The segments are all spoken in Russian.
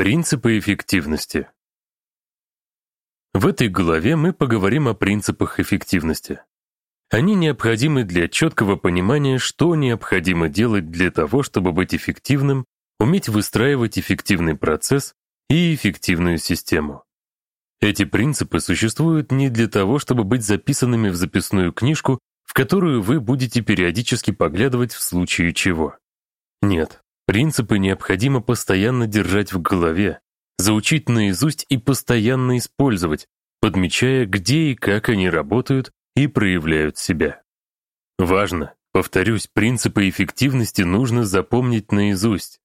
Принципы эффективности. В этой главе мы поговорим о принципах эффективности. Они необходимы для четкого понимания, что необходимо делать для того, чтобы быть эффективным, уметь выстраивать эффективный процесс и эффективную систему. Эти принципы существуют не для того, чтобы быть записанными в записную книжку, в которую вы будете периодически поглядывать в случае чего. Нет, принципы необходимо постоянно держать в голове, заучить наизусть и постоянно использовать, подмечая, где и как они работают и проявляют себя. Важно, повторюсь, принципы эффективности нужно запомнить наизусть.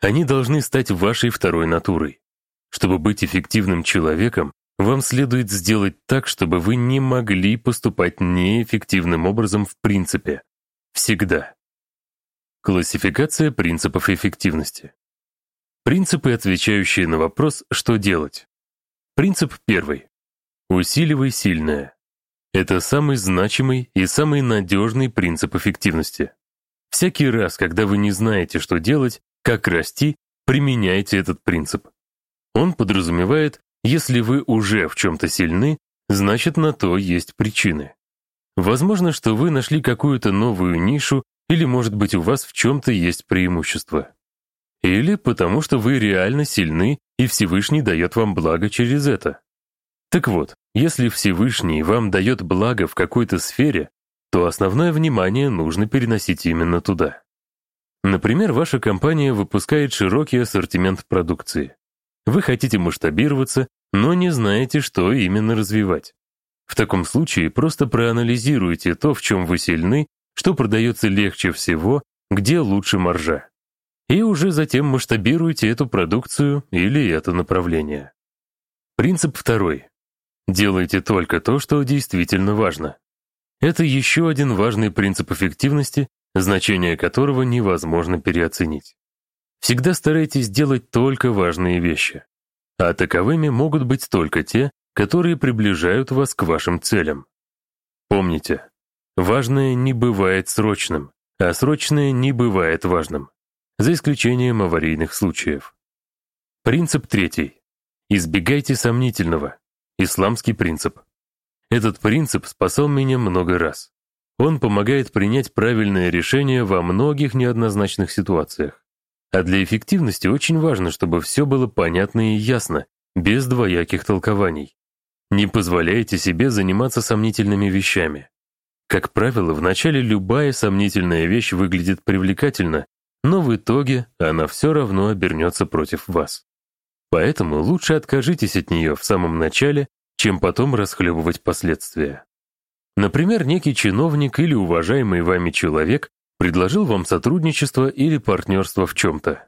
Они должны стать вашей второй натурой. Чтобы быть эффективным человеком, вам следует сделать так, чтобы вы не могли поступать неэффективным образом в принципе. Всегда. Классификация принципов эффективности. Принципы, отвечающие на вопрос «что делать?». Принцип первый. Усиливай сильное. Это самый значимый и самый надежный принцип эффективности. Всякий раз, когда вы не знаете, что делать, как расти, применяйте этот принцип. Он подразумевает, если вы уже в чем-то сильны, значит на то есть причины. Возможно, что вы нашли какую-то новую нишу или, может быть, у вас в чем-то есть преимущество. Или потому что вы реально сильны, и Всевышний дает вам благо через это. Так вот, если Всевышний вам дает благо в какой-то сфере, то основное внимание нужно переносить именно туда. Например, ваша компания выпускает широкий ассортимент продукции. Вы хотите масштабироваться, но не знаете, что именно развивать. В таком случае просто проанализируйте то, в чем вы сильны, что продается легче всего, где лучше маржа и уже затем масштабируйте эту продукцию или это направление. Принцип второй. Делайте только то, что действительно важно. Это еще один важный принцип эффективности, значение которого невозможно переоценить. Всегда старайтесь делать только важные вещи. А таковыми могут быть только те, которые приближают вас к вашим целям. Помните, важное не бывает срочным, а срочное не бывает важным за исключением аварийных случаев. Принцип третий. Избегайте сомнительного. Исламский принцип. Этот принцип спасал меня много раз. Он помогает принять правильное решение во многих неоднозначных ситуациях. А для эффективности очень важно, чтобы все было понятно и ясно, без двояких толкований. Не позволяйте себе заниматься сомнительными вещами. Как правило, вначале любая сомнительная вещь выглядит привлекательно, но в итоге она все равно обернется против вас. Поэтому лучше откажитесь от нее в самом начале, чем потом расхлебывать последствия. Например, некий чиновник или уважаемый вами человек предложил вам сотрудничество или партнерство в чем-то.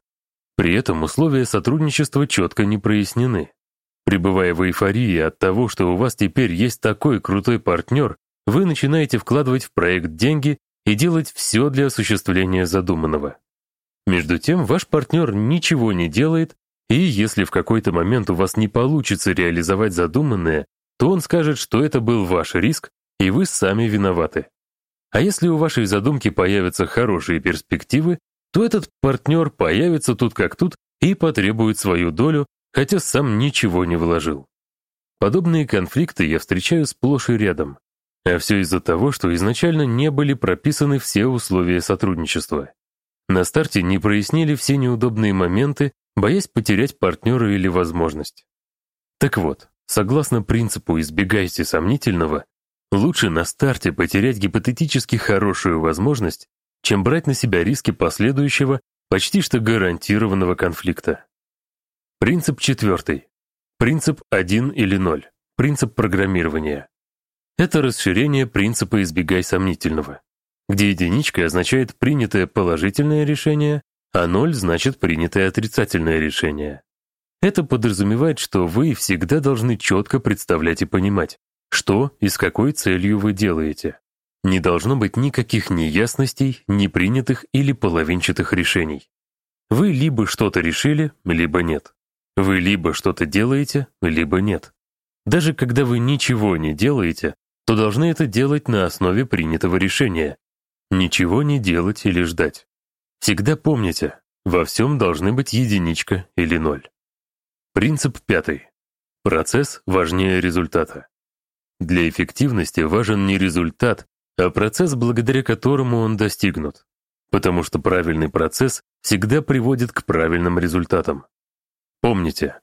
При этом условия сотрудничества четко не прояснены. Пребывая в эйфории от того, что у вас теперь есть такой крутой партнер, вы начинаете вкладывать в проект деньги и делать все для осуществления задуманного. Между тем, ваш партнер ничего не делает, и если в какой-то момент у вас не получится реализовать задуманное, то он скажет, что это был ваш риск, и вы сами виноваты. А если у вашей задумки появятся хорошие перспективы, то этот партнер появится тут как тут и потребует свою долю, хотя сам ничего не вложил. Подобные конфликты я встречаю сплошь и рядом. А все из-за того, что изначально не были прописаны все условия сотрудничества. На старте не прояснили все неудобные моменты, боясь потерять партнера или возможность. Так вот, согласно принципу «избегайте сомнительного», лучше на старте потерять гипотетически хорошую возможность, чем брать на себя риски последующего, почти что гарантированного конфликта. Принцип четвертый. Принцип 1 или 0. Принцип программирования. Это расширение принципа «избегай сомнительного» где единичка означает принятое положительное решение, а ноль значит принятое отрицательное решение. Это подразумевает, что вы всегда должны четко представлять и понимать, что и с какой целью вы делаете. Не должно быть никаких неясностей, непринятых или половинчатых решений. Вы либо что-то решили, либо нет. Вы либо что-то делаете, либо нет. Даже когда вы ничего не делаете, то должны это делать на основе принятого решения, Ничего не делать или ждать. Всегда помните, во всем должны быть единичка или ноль. Принцип пятый. Процесс важнее результата. Для эффективности важен не результат, а процесс, благодаря которому он достигнут. Потому что правильный процесс всегда приводит к правильным результатам. Помните,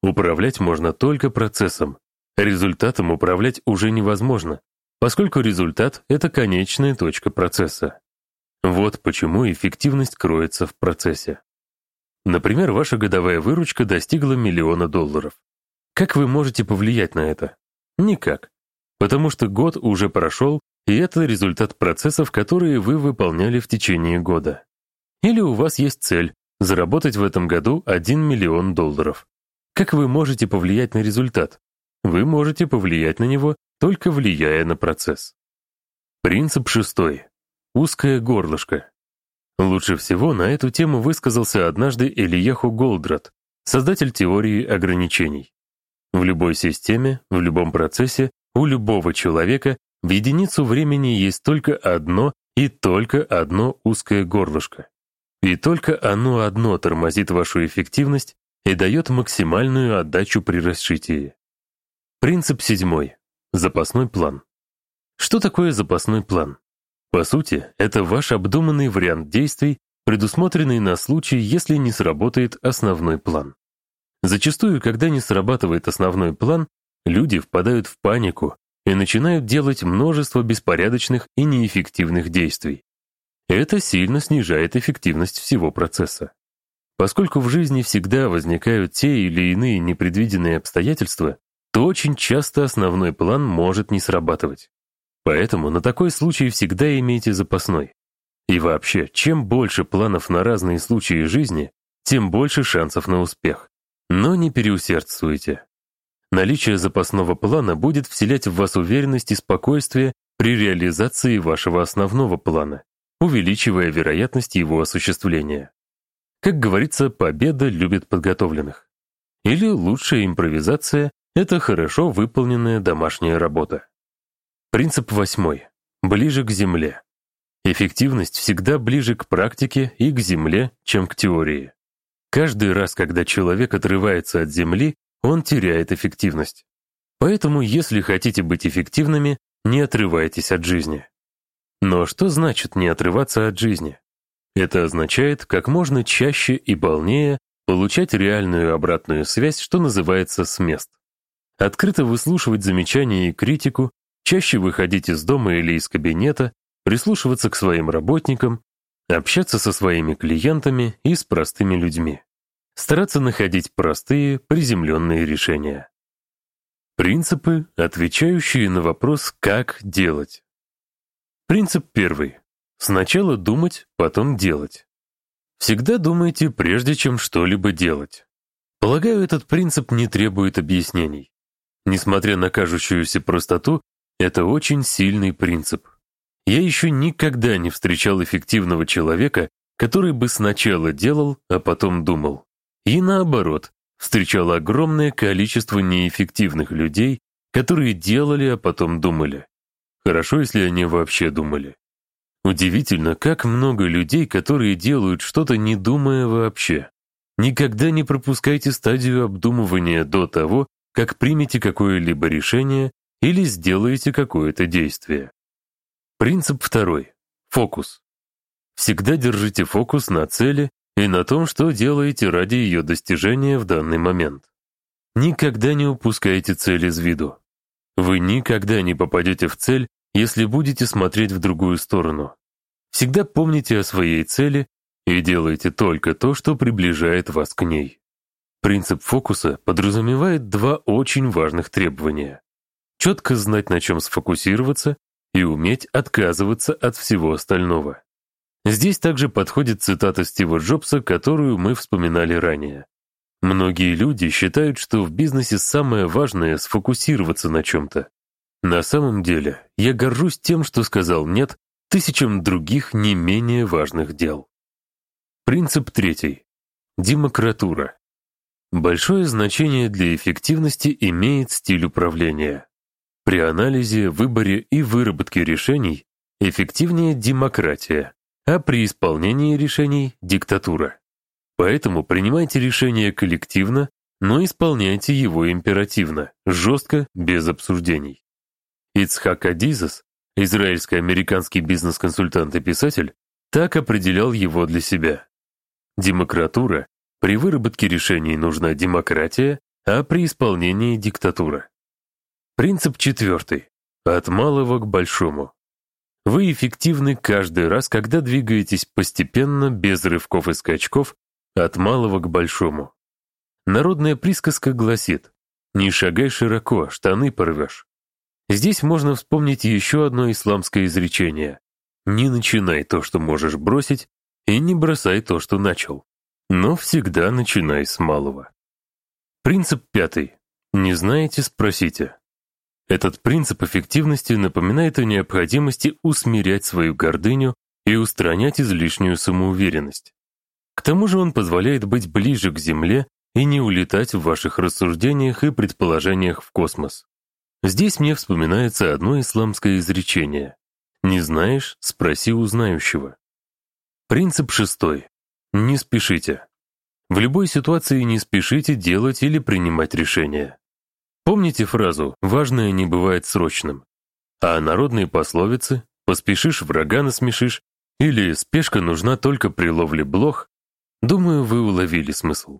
управлять можно только процессом. Результатом управлять уже невозможно, поскольку результат — это конечная точка процесса. Вот почему эффективность кроется в процессе. Например, ваша годовая выручка достигла миллиона долларов. Как вы можете повлиять на это? Никак. Потому что год уже прошел, и это результат процессов, которые вы выполняли в течение года. Или у вас есть цель – заработать в этом году 1 миллион долларов. Как вы можете повлиять на результат? Вы можете повлиять на него, только влияя на процесс. Принцип шестой. Узкое горлышко. Лучше всего на эту тему высказался однажды Ильяху Голдрат, создатель теории ограничений. В любой системе, в любом процессе, у любого человека в единицу времени есть только одно и только одно узкое горлышко. И только оно одно тормозит вашу эффективность и дает максимальную отдачу при расшитии. Принцип седьмой. Запасной план. Что такое запасной план? По сути, это ваш обдуманный вариант действий, предусмотренный на случай, если не сработает основной план. Зачастую, когда не срабатывает основной план, люди впадают в панику и начинают делать множество беспорядочных и неэффективных действий. Это сильно снижает эффективность всего процесса. Поскольку в жизни всегда возникают те или иные непредвиденные обстоятельства, то очень часто основной план может не срабатывать. Поэтому на такой случай всегда имейте запасной. И вообще, чем больше планов на разные случаи жизни, тем больше шансов на успех. Но не переусердствуйте. Наличие запасного плана будет вселять в вас уверенность и спокойствие при реализации вашего основного плана, увеличивая вероятность его осуществления. Как говорится, победа любит подготовленных. Или лучшая импровизация — это хорошо выполненная домашняя работа. Принцип восьмой. Ближе к Земле. Эффективность всегда ближе к практике и к Земле, чем к теории. Каждый раз, когда человек отрывается от Земли, он теряет эффективность. Поэтому, если хотите быть эффективными, не отрывайтесь от жизни. Но что значит не отрываться от жизни? Это означает как можно чаще и полнее получать реальную обратную связь, что называется, с мест. Открыто выслушивать замечания и критику, чаще выходить из дома или из кабинета, прислушиваться к своим работникам, общаться со своими клиентами и с простыми людьми. Стараться находить простые, приземленные решения. Принципы, отвечающие на вопрос «как делать?». Принцип первый. Сначала думать, потом делать. Всегда думайте, прежде чем что-либо делать. Полагаю, этот принцип не требует объяснений. Несмотря на кажущуюся простоту, это очень сильный принцип. Я еще никогда не встречал эффективного человека, который бы сначала делал, а потом думал. И наоборот, встречал огромное количество неэффективных людей, которые делали, а потом думали. Хорошо, если они вообще думали. Удивительно, как много людей, которые делают что-то, не думая вообще. Никогда не пропускайте стадию обдумывания до того, как примете какое-либо решение или сделаете какое-то действие. Принцип второй. Фокус. Всегда держите фокус на цели и на том, что делаете ради ее достижения в данный момент. Никогда не упускайте цель из виду. Вы никогда не попадете в цель, если будете смотреть в другую сторону. Всегда помните о своей цели и делайте только то, что приближает вас к ней. Принцип фокуса подразумевает два очень важных требования четко знать, на чем сфокусироваться, и уметь отказываться от всего остального. Здесь также подходит цитата Стива Джобса, которую мы вспоминали ранее. Многие люди считают, что в бизнесе самое важное — сфокусироваться на чем-то. На самом деле, я горжусь тем, что сказал «нет» тысячам других не менее важных дел. Принцип третий. Демократура. Большое значение для эффективности имеет стиль управления. При анализе, выборе и выработке решений эффективнее демократия, а при исполнении решений – диктатура. Поэтому принимайте решения коллективно, но исполняйте его императивно, жестко, без обсуждений. Ицхак Адизас, израильско-американский бизнес-консультант и писатель, так определял его для себя. Демократура – при выработке решений нужна демократия, а при исполнении – диктатура. Принцип четвертый. От малого к большому. Вы эффективны каждый раз, когда двигаетесь постепенно, без рывков и скачков, от малого к большому. Народная присказка гласит «Не шагай широко, штаны порвешь». Здесь можно вспомнить еще одно исламское изречение «Не начинай то, что можешь бросить, и не бросай то, что начал, но всегда начинай с малого». Принцип пятый. Не знаете – спросите. Этот принцип эффективности напоминает о необходимости усмирять свою гордыню и устранять излишнюю самоуверенность. К тому же он позволяет быть ближе к Земле и не улетать в ваших рассуждениях и предположениях в космос. Здесь мне вспоминается одно исламское изречение. «Не знаешь? Спроси у знающего». Принцип шестой. Не спешите. В любой ситуации не спешите делать или принимать решения. Помните фразу «важное не бывает срочным», а народные пословицы «поспешишь, врага насмешишь» или «спешка нужна только при ловле блох» Думаю, вы уловили смысл.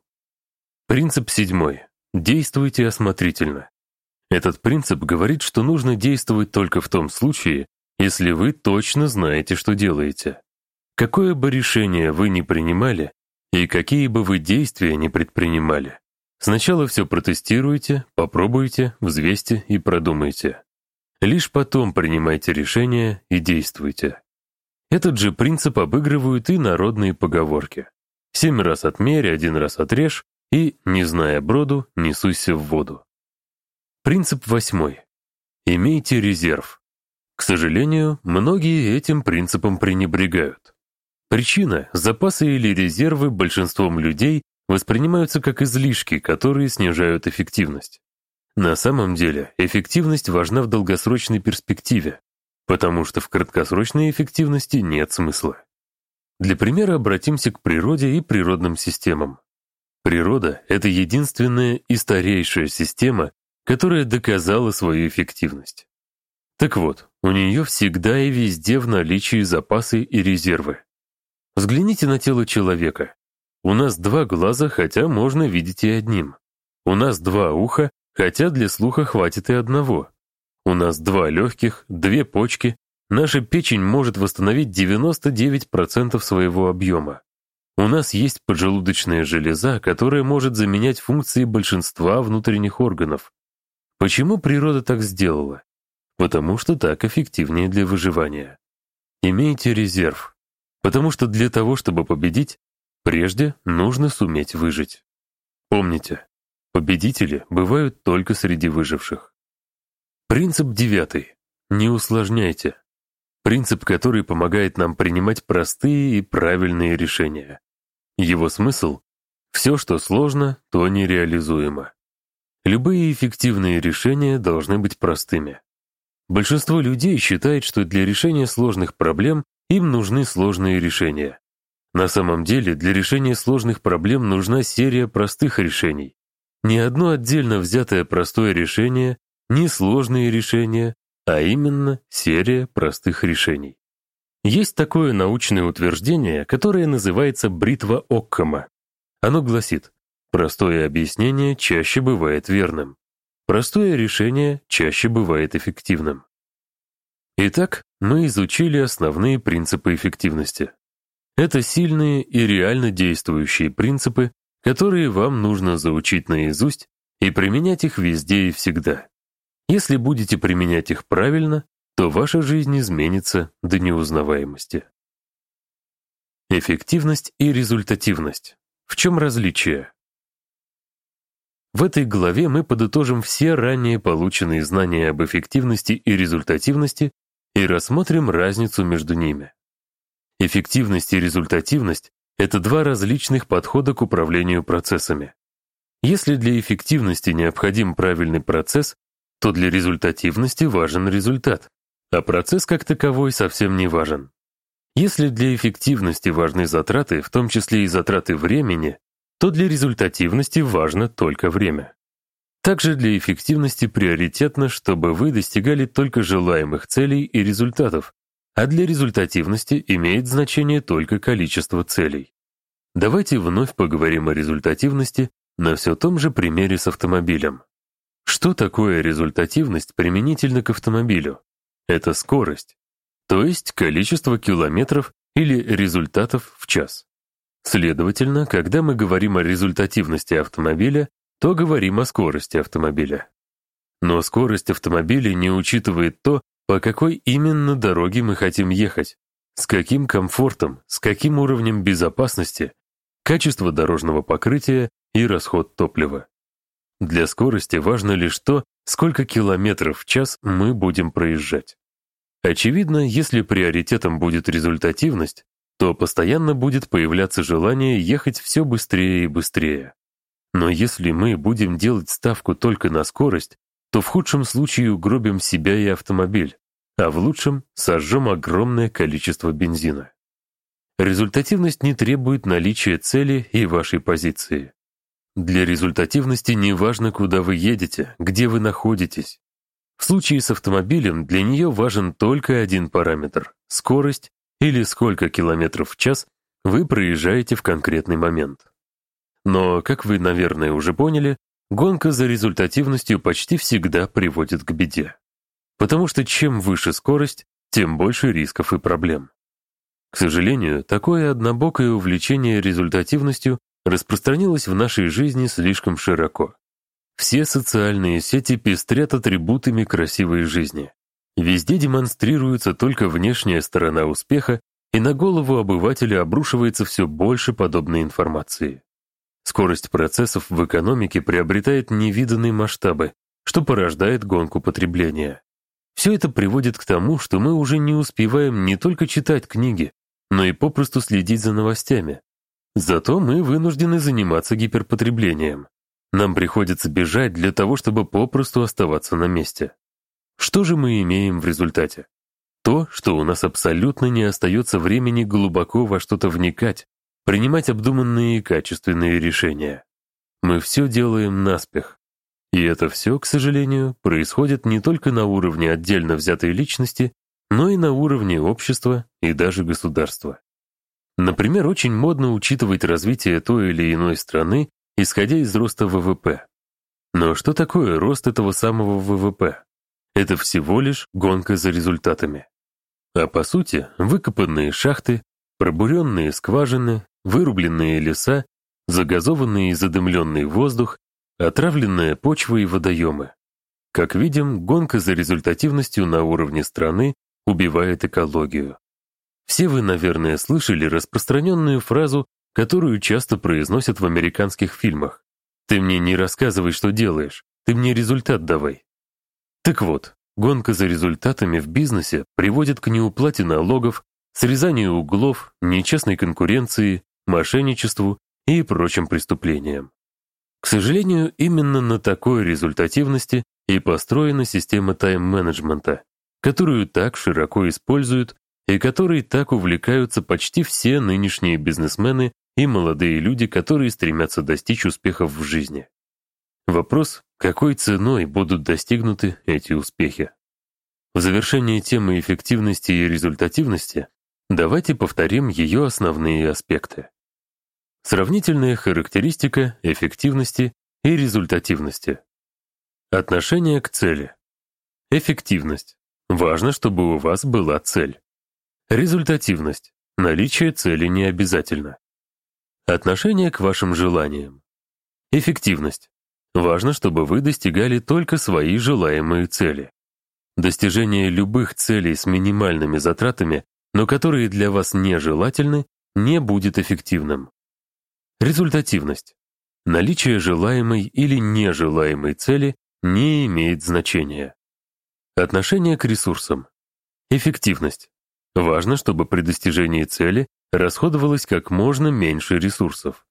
Принцип седьмой. Действуйте осмотрительно. Этот принцип говорит, что нужно действовать только в том случае, если вы точно знаете, что делаете. Какое бы решение вы ни принимали и какие бы вы действия ни предпринимали, сначала все протестируйте, попробуйте, взвесьте и продумайте. Лишь потом принимайте решение и действуйте. Этот же принцип обыгрывают и народные поговорки. Семь раз отмерь, один раз отрежь, и, не зная броду, не суйся в воду. Принцип восьмой. Имейте резерв. К сожалению, многие этим принципом пренебрегают. Причина – запасы или резервы большинством людей воспринимаются как излишки, которые снижают эффективность. На самом деле, эффективность важна в долгосрочной перспективе, потому что в краткосрочной эффективности нет смысла. Для примера обратимся к природе и природным системам. Природа — это единственная и старейшая система, которая доказала свою эффективность. Так вот, у нее всегда и везде в наличии запасы и резервы. Взгляните на тело человека. У нас два глаза, хотя можно видеть и одним. У нас два уха, хотя для слуха хватит и одного. У нас два легких, две почки. Наша печень может восстановить 99% своего объема. У нас есть поджелудочная железа, которая может заменять функции большинства внутренних органов. Почему природа так сделала? Потому что так эффективнее для выживания. Имейте резерв. Потому что для того, чтобы победить, прежде нужно суметь выжить. Помните, победители бывают только среди выживших. Принцип девятый. Не усложняйте. Принцип, который помогает нам принимать простые и правильные решения. Его смысл — все, что сложно, то нереализуемо. Любые эффективные решения должны быть простыми. Большинство людей считает, что для решения сложных проблем им нужны сложные решения. На самом деле, для решения сложных проблем нужна серия простых решений. Не одно отдельно взятое простое решение, не сложные решения, а именно серия простых решений. Есть такое научное утверждение, которое называется бритва Оккама. Оно гласит, простое объяснение чаще бывает верным. Простое решение чаще бывает эффективным. Итак, мы изучили основные принципы эффективности. Это сильные и реально действующие принципы, которые вам нужно заучить наизусть и применять их везде и всегда. Если будете применять их правильно, то ваша жизнь изменится до неузнаваемости. Эффективность и результативность. В чем различие? В этой главе мы подытожим все ранее полученные знания об эффективности и результативности и рассмотрим разницу между ними. Эффективность и результативность — это два различных подхода к управлению процессами. Если для эффективности необходим правильный процесс, то для результативности важен результат а процесс как таковой совсем не важен. Если для эффективности важны затраты, в том числе и затраты времени, то для результативности важно только время. Также для эффективности приоритетно, чтобы вы достигали только желаемых целей и результатов, а для результативности имеет значение только количество целей. Давайте вновь поговорим о результативности на все том же примере с автомобилем. Что такое результативность применительно к автомобилю? Это скорость, то есть количество километров или результатов в час. Следовательно, когда мы говорим о результативности автомобиля, то говорим о скорости автомобиля. Но скорость автомобиля не учитывает то, по какой именно дороге мы хотим ехать, с каким комфортом, с каким уровнем безопасности, качество дорожного покрытия и расход топлива. Для скорости важно лишь то, сколько километров в час мы будем проезжать. Очевидно, если приоритетом будет результативность, то постоянно будет появляться желание ехать все быстрее и быстрее. Но если мы будем делать ставку только на скорость, то в худшем случае угробим себя и автомобиль, а в лучшем сожжем огромное количество бензина. Результативность не требует наличия цели и вашей позиции. Для результативности не важно, куда вы едете, где вы находитесь. В случае с автомобилем для нее важен только один параметр — скорость или сколько километров в час вы проезжаете в конкретный момент. Но, как вы, наверное, уже поняли, гонка за результативностью почти всегда приводит к беде. Потому что чем выше скорость, тем больше рисков и проблем. К сожалению, такое однобокое увлечение результативностью распространилось в нашей жизни слишком широко. Все социальные сети пестрят атрибутами красивой жизни. Везде демонстрируется только внешняя сторона успеха, и на голову обывателя обрушивается все больше подобной информации. Скорость процессов в экономике приобретает невиданные масштабы, что порождает гонку потребления. Все это приводит к тому, что мы уже не успеваем не только читать книги, но и попросту следить за новостями. Зато мы вынуждены заниматься гиперпотреблением. Нам приходится бежать для того, чтобы попросту оставаться на месте. Что же мы имеем в результате? То, что у нас абсолютно не остается времени глубоко во что-то вникать, принимать обдуманные и качественные решения. Мы все делаем наспех. И это все, к сожалению, происходит не только на уровне отдельно взятой личности, но и на уровне общества и даже государства. Например, очень модно учитывать развитие той или иной страны, исходя из роста ВВП. Но что такое рост этого самого ВВП? Это всего лишь гонка за результатами. А по сути, выкопанные шахты, пробуренные скважины, вырубленные леса, загазованный и задымленный воздух, отравленная почва и водоемы. Как видим, гонка за результативностью на уровне страны убивает экологию. Все вы, наверное, слышали распространенную фразу, которую часто произносят в американских фильмах. «Ты мне не рассказывай, что делаешь, ты мне результат давай». Так вот, гонка за результатами в бизнесе приводит к неуплате налогов, срезанию углов, нечестной конкуренции, мошенничеству и прочим преступлениям. К сожалению, именно на такой результативности и построена система тайм-менеджмента, которую так широко используют и которой так увлекаются почти все нынешние бизнесмены и молодые люди, которые стремятся достичь успехов в жизни. Вопрос, какой ценой будут достигнуты эти успехи? В завершение темы эффективности и результативности давайте повторим ее основные аспекты. Сравнительная характеристика эффективности и результативности. Отношение к цели. Эффективность. Важно, чтобы у вас была цель. Результативность. Наличие цели не обязательно. Отношение к вашим желаниям. Эффективность. Важно, чтобы вы достигали только свои желаемые цели. Достижение любых целей с минимальными затратами, но которые для вас нежелательны, не будет эффективным. Результативность. Наличие желаемой или нежелаемой цели не имеет значения. Отношение к ресурсам. Эффективность. Важно, чтобы при достижении цели расходовалось как можно меньше ресурсов.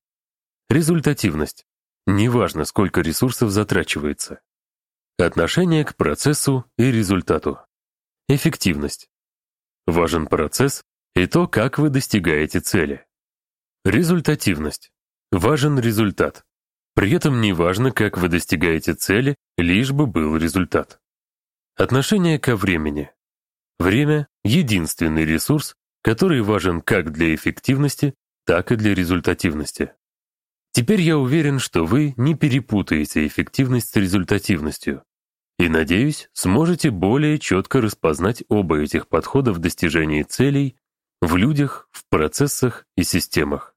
Результативность. Неважно, сколько ресурсов затрачивается. Отношение к процессу и результату. Эффективность. Важен процесс и то, как вы достигаете цели. Результативность. Важен результат. При этом не важно, как вы достигаете цели, лишь бы был результат. Отношение ко времени. Время — единственный ресурс, который важен как для эффективности, так и для результативности. Теперь я уверен, что вы не перепутаете эффективность с результативностью. И, надеюсь, сможете более четко распознать оба этих подхода в достижении целей в людях, в процессах и системах.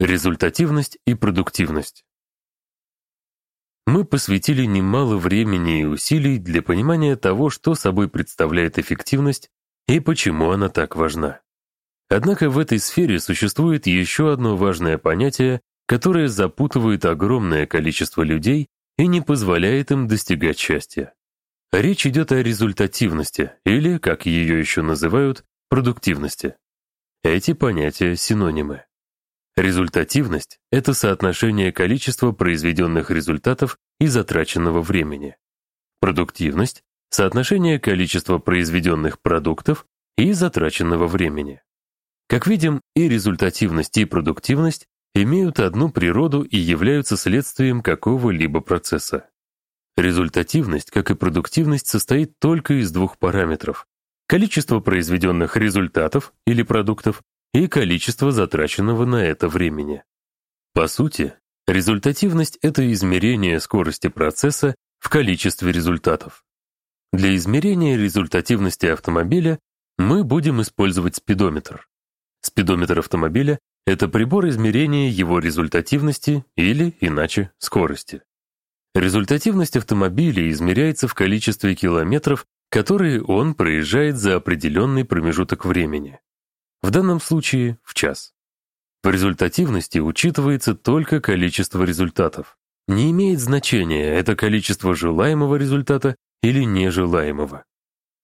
Результативность и продуктивность. Мы посвятили немало времени и усилий для понимания того, что собой представляет эффективность и почему она так важна. Однако в этой сфере существует еще одно важное понятие, которое запутывает огромное количество людей и не позволяет им достигать счастья. Речь идет о результативности, или, как ее еще называют, продуктивности. Эти понятия синонимы. Результативность — это соотношение количества произведенных результатов и затраченного времени. Продуктивность — соотношение количества произведенных продуктов и затраченного времени. Как видим, и результативность, и продуктивность имеют одну природу и являются следствием какого-либо процесса. Результативность, как и продуктивность, состоит только из двух параметров – количество произведенных результатов или продуктов и количество затраченного на это времени. По сути, результативность — это измерение скорости процесса в количестве результатов. Для измерения результативности автомобиля мы будем использовать спидометр. Спидометр автомобиля — это прибор измерения его результативности или, иначе, скорости. Результативность автомобиля измеряется в количестве километров, которые он проезжает за определенный промежуток времени. В данном случае — в час. В результативности учитывается только количество результатов. Не имеет значения, это количество желаемого результата или нежелаемого.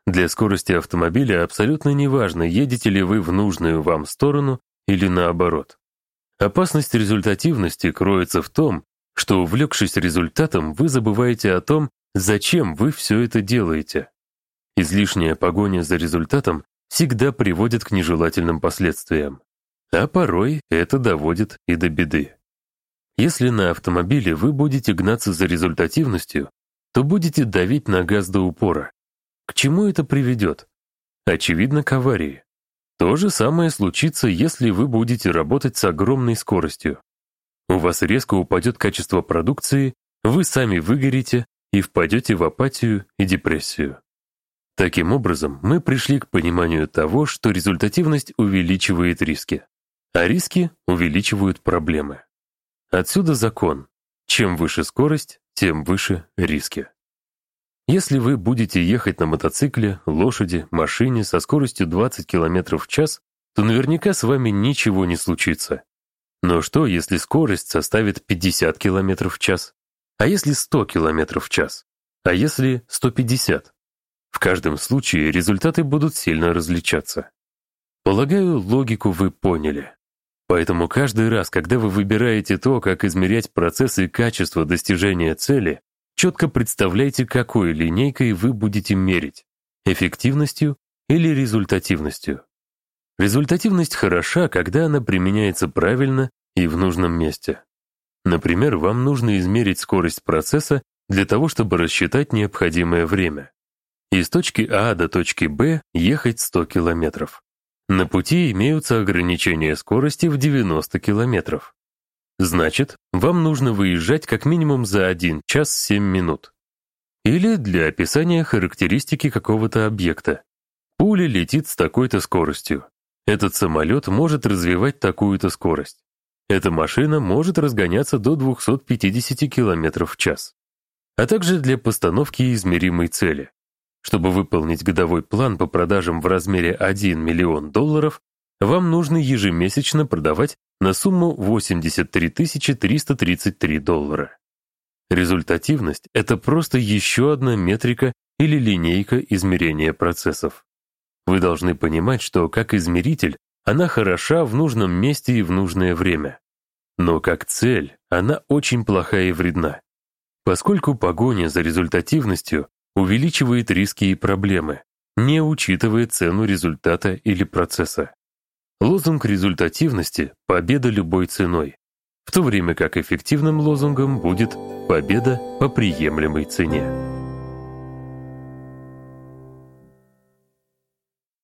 Для скорости автомобиля абсолютно неважно, едете ли вы в нужную вам сторону или наоборот. Опасность результативности кроется в том, что, увлекшись результатом, вы забываете о том, зачем вы все это делаете. Излишняя погоня за результатом всегда приводит к нежелательным последствиям. А порой это доводит и до беды. Если на автомобиле вы будете гнаться за результативностью, то будете давить на газ до упора, к чему это приведет? Очевидно, к аварии. То же самое случится, если вы будете работать с огромной скоростью. У вас резко упадет качество продукции, вы сами выгорите и впадете в апатию и депрессию. Таким образом, мы пришли к пониманию того, что результативность увеличивает риски, а риски увеличивают проблемы. Отсюда закон. Чем выше скорость, тем выше риски. Если вы будете ехать на мотоцикле, лошади, машине со скоростью 20 км в час, то наверняка с вами ничего не случится. Но что, если скорость составит 50 км в час? А если 100 км в час? А если 150? В каждом случае результаты будут сильно различаться. Полагаю, логику вы поняли. Поэтому каждый раз, когда вы выбираете то, как измерять процессы и качество достижения цели, Четко представляйте, какой линейкой вы будете мерить – эффективностью или результативностью. Результативность хороша, когда она применяется правильно и в нужном месте. Например, вам нужно измерить скорость процесса для того, чтобы рассчитать необходимое время. Из точки А до точки Б ехать 100 километров. На пути имеются ограничения скорости в 90 километров. Значит, вам нужно выезжать как минимум за 1 час 7 минут. Или для описания характеристики какого-то объекта. Пуля летит с такой-то скоростью. Этот самолет может развивать такую-то скорость. Эта машина может разгоняться до 250 км в час. А также для постановки измеримой цели. Чтобы выполнить годовой план по продажам в размере 1 миллион долларов, вам нужно ежемесячно продавать на сумму 83 333 доллара. Результативность — это просто еще одна метрика или линейка измерения процессов. Вы должны понимать, что как измеритель она хороша в нужном месте и в нужное время. Но как цель она очень плохая и вредна, поскольку погоня за результативностью увеличивает риски и проблемы, не учитывая цену результата или процесса. Лозунг результативности — победа любой ценой, в то время как эффективным лозунгом будет победа по приемлемой цене.